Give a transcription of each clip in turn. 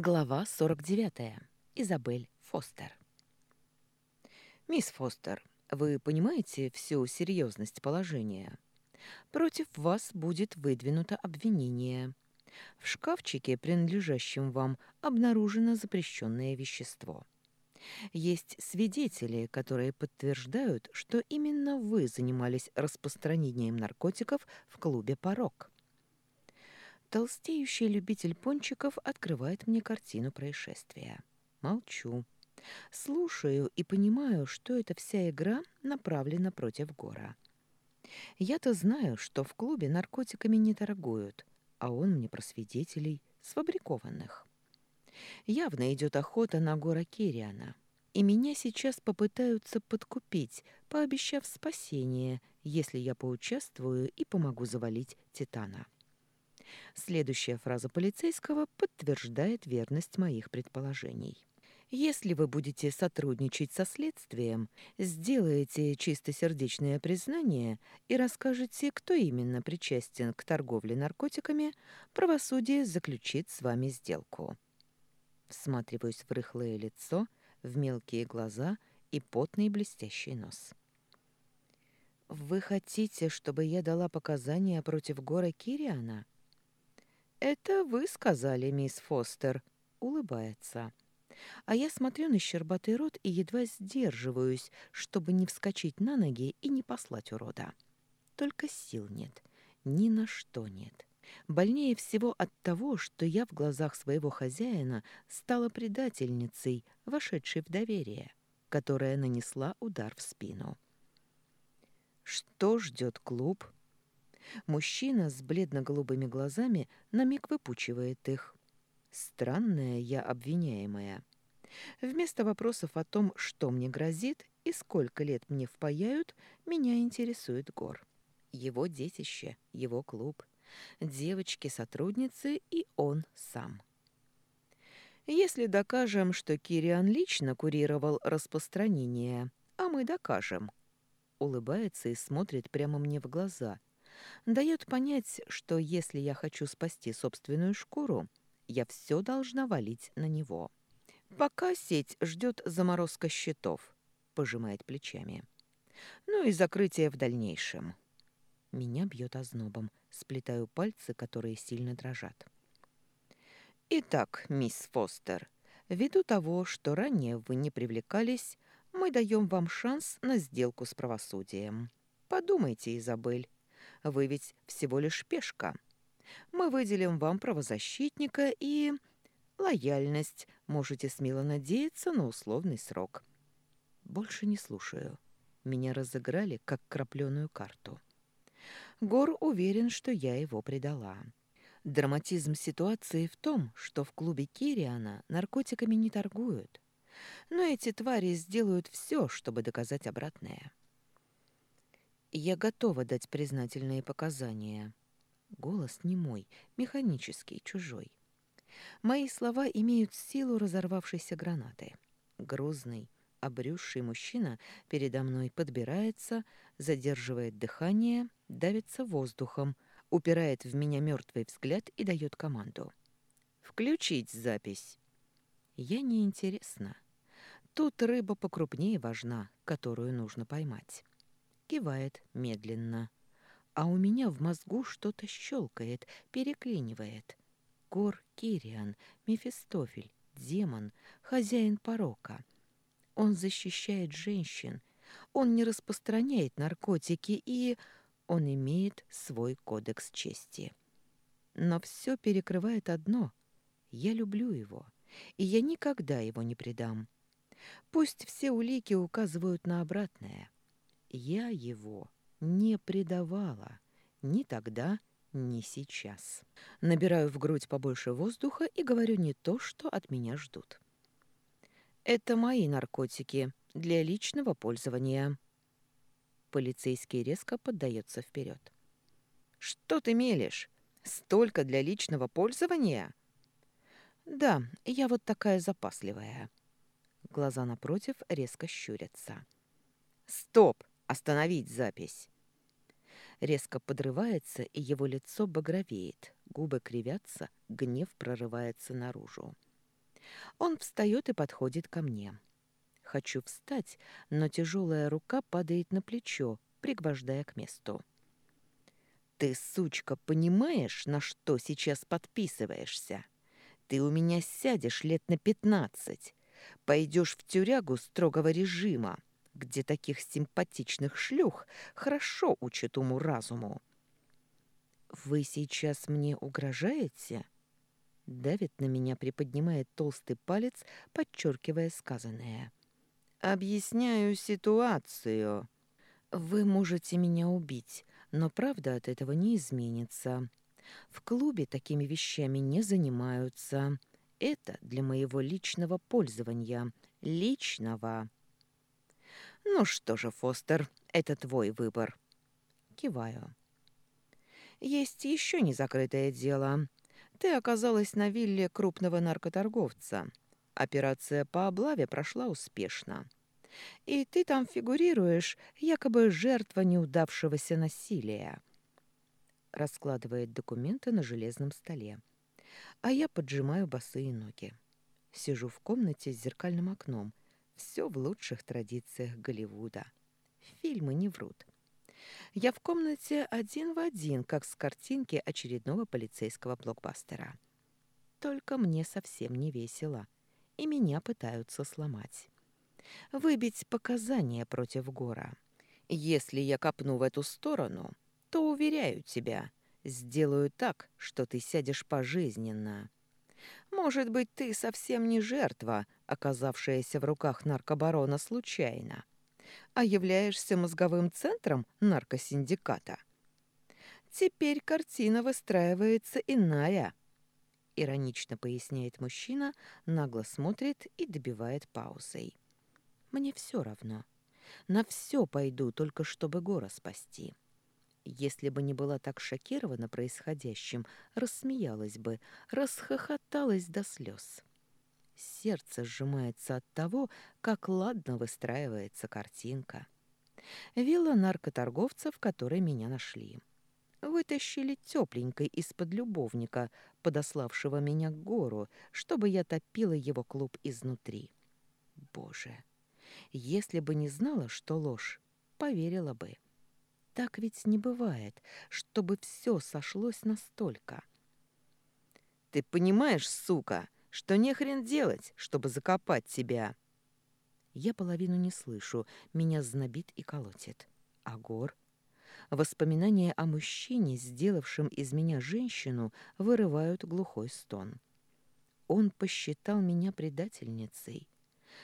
Глава 49. Изабель Фостер. «Мисс Фостер, вы понимаете всю серьезность положения? Против вас будет выдвинуто обвинение. В шкафчике, принадлежащем вам, обнаружено запрещенное вещество. Есть свидетели, которые подтверждают, что именно вы занимались распространением наркотиков в клубе «Порог». Толстеющий любитель пончиков открывает мне картину происшествия. Молчу. Слушаю и понимаю, что эта вся игра направлена против Гора. Я-то знаю, что в клубе наркотиками не торгуют, а он мне про свидетелей сфабрикованных. Явно идет охота на Гора Кириана, и меня сейчас попытаются подкупить, пообещав спасение, если я поучаствую и помогу завалить Титана. Следующая фраза полицейского подтверждает верность моих предположений. Если вы будете сотрудничать со следствием, сделаете чистосердечное признание и расскажете, кто именно причастен к торговле наркотиками, правосудие заключит с вами сделку. Всматриваюсь в рыхлое лицо, в мелкие глаза и потный блестящий нос. «Вы хотите, чтобы я дала показания против Гора Кириана?» «Это вы сказали, мисс Фостер», — улыбается. А я смотрю на щербатый рот и едва сдерживаюсь, чтобы не вскочить на ноги и не послать урода. Только сил нет, ни на что нет. Больнее всего от того, что я в глазах своего хозяина стала предательницей, вошедшей в доверие, которая нанесла удар в спину. Что ждет клуб? Мужчина с бледно-голубыми глазами на миг выпучивает их. Странная я обвиняемая. Вместо вопросов о том, что мне грозит и сколько лет мне впаяют, меня интересует Гор. Его детище, его клуб, девочки-сотрудницы и он сам. Если докажем, что Кириан лично курировал распространение, а мы докажем, улыбается и смотрит прямо мне в глаза, дает понять, что если я хочу спасти собственную шкуру, я все должна валить на него. Пока сеть ждет заморозка счетов, пожимает плечами. Ну и закрытие в дальнейшем. Меня бьет ознобом, сплетаю пальцы, которые сильно дрожат. Итак, мисс Фостер, ввиду того, что ранее вы не привлекались, мы даем вам шанс на сделку с правосудием. Подумайте, Изабель, вы ведь всего лишь пешка. Мы выделим вам правозащитника и... Лояльность. Можете смело надеяться на условный срок. Больше не слушаю. Меня разыграли, как крапленую карту. Гор уверен, что я его предала. Драматизм ситуации в том, что в клубе Кириана наркотиками не торгуют. Но эти твари сделают все, чтобы доказать обратное. Я готова дать признательные показания. Голос не мой, механический, чужой. Мои слова имеют силу разорвавшейся гранаты. Грозный, обрюзший мужчина передо мной подбирается, задерживает дыхание, давится воздухом, упирает в меня мертвый взгляд и дает команду. «Включить запись!» Я неинтересна. Тут рыба покрупнее важна, которую нужно поймать кивает медленно. А у меня в мозгу что-то щелкает, переклинивает. Гор Кириан, Мефистофель, демон, хозяин порока. Он защищает женщин, он не распространяет наркотики и... Он имеет свой кодекс чести. Но все перекрывает одно. Я люблю его, и я никогда его не предам. Пусть все улики указывают на обратное. Я его не предавала ни тогда, ни сейчас. Набираю в грудь побольше воздуха и говорю не то, что от меня ждут. Это мои наркотики для личного пользования. Полицейский резко поддается вперед. Что ты мелешь? Столько для личного пользования? Да, я вот такая запасливая. Глаза напротив резко щурятся. Стоп! Остановить запись. Резко подрывается, и его лицо багровеет, губы кривятся, гнев прорывается наружу. Он встает и подходит ко мне. Хочу встать, но тяжелая рука падает на плечо, пригвождая к месту. «Ты, сучка, понимаешь, на что сейчас подписываешься? Ты у меня сядешь лет на пятнадцать, пойдешь в тюрягу строгого режима, где таких симпатичных шлюх хорошо учат уму-разуму. «Вы сейчас мне угрожаете?» Давит на меня, приподнимает толстый палец, подчеркивая сказанное. «Объясняю ситуацию. Вы можете меня убить, но правда от этого не изменится. В клубе такими вещами не занимаются. Это для моего личного пользования. Личного». «Ну что же, Фостер, это твой выбор». Киваю. Есть еще незакрытое дело. Ты оказалась на вилле крупного наркоторговца. Операция по облаве прошла успешно. И ты там фигурируешь, якобы жертва неудавшегося насилия. Раскладывает документы на железном столе. А я поджимаю босые ноги. Сижу в комнате с зеркальным окном. Все в лучших традициях Голливуда. Фильмы не врут. Я в комнате один в один, как с картинки очередного полицейского блокбастера. Только мне совсем не весело, и меня пытаются сломать. Выбить показания против Гора. Если я копну в эту сторону, то, уверяю тебя, сделаю так, что ты сядешь пожизненно. Может быть, ты совсем не жертва, оказавшаяся в руках наркобарона случайно а являешься мозговым центром наркосиндиката. Теперь картина выстраивается иная. Иронично поясняет мужчина, нагло смотрит и добивает паузой. Мне все равно. На все пойду, только чтобы Гора спасти. Если бы не была так шокирована происходящим, рассмеялась бы, расхохоталась до слез. Сердце сжимается от того, как ладно выстраивается картинка. Вилла наркоторговца, в которой меня нашли. Вытащили тепленькой из-под любовника, подославшего меня к гору, чтобы я топила его клуб изнутри. Боже, если бы не знала, что ложь, поверила бы. Так ведь не бывает, чтобы все сошлось настолько. «Ты понимаешь, сука!» что не хрен делать, чтобы закопать тебя. Я половину не слышу, меня знобит и колотит. А гор? Воспоминания о мужчине, сделавшем из меня женщину, вырывают глухой стон. Он посчитал меня предательницей.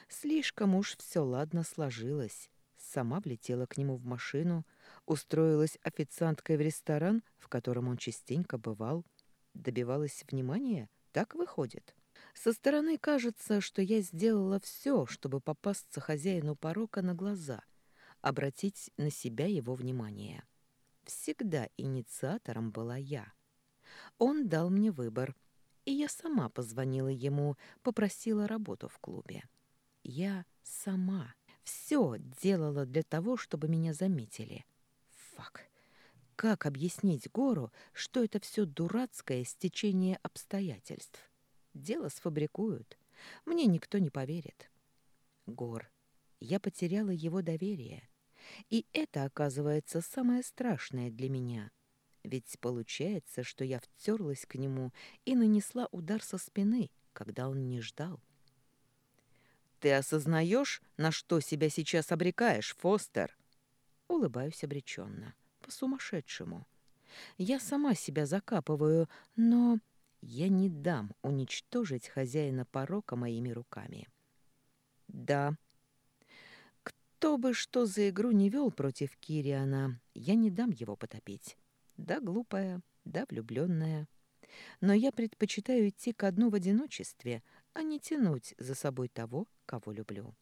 Слишком уж все ладно сложилось. Сама влетела к нему в машину, устроилась официанткой в ресторан, в котором он частенько бывал. Добивалась внимания? Так выходит. Со стороны кажется, что я сделала все, чтобы попасться хозяину порока на глаза, обратить на себя его внимание. Всегда инициатором была я. Он дал мне выбор, и я сама позвонила ему, попросила работу в клубе. Я сама все делала для того, чтобы меня заметили. Фак. Как объяснить Гору, что это все дурацкое стечение обстоятельств? Дело сфабрикуют. Мне никто не поверит. Гор, я потеряла его доверие. И это, оказывается, самое страшное для меня. Ведь получается, что я втерлась к нему и нанесла удар со спины, когда он не ждал. «Ты осознаешь, на что себя сейчас обрекаешь, Фостер?» Улыбаюсь обреченно, по-сумасшедшему. Я сама себя закапываю, но я не дам уничтожить хозяина порока моими руками. Да, кто бы что за игру не вел против Кириана, я не дам его потопить. Да, глупая, да, влюбленная. Но я предпочитаю идти ко дну в одиночестве, а не тянуть за собой того, кого люблю.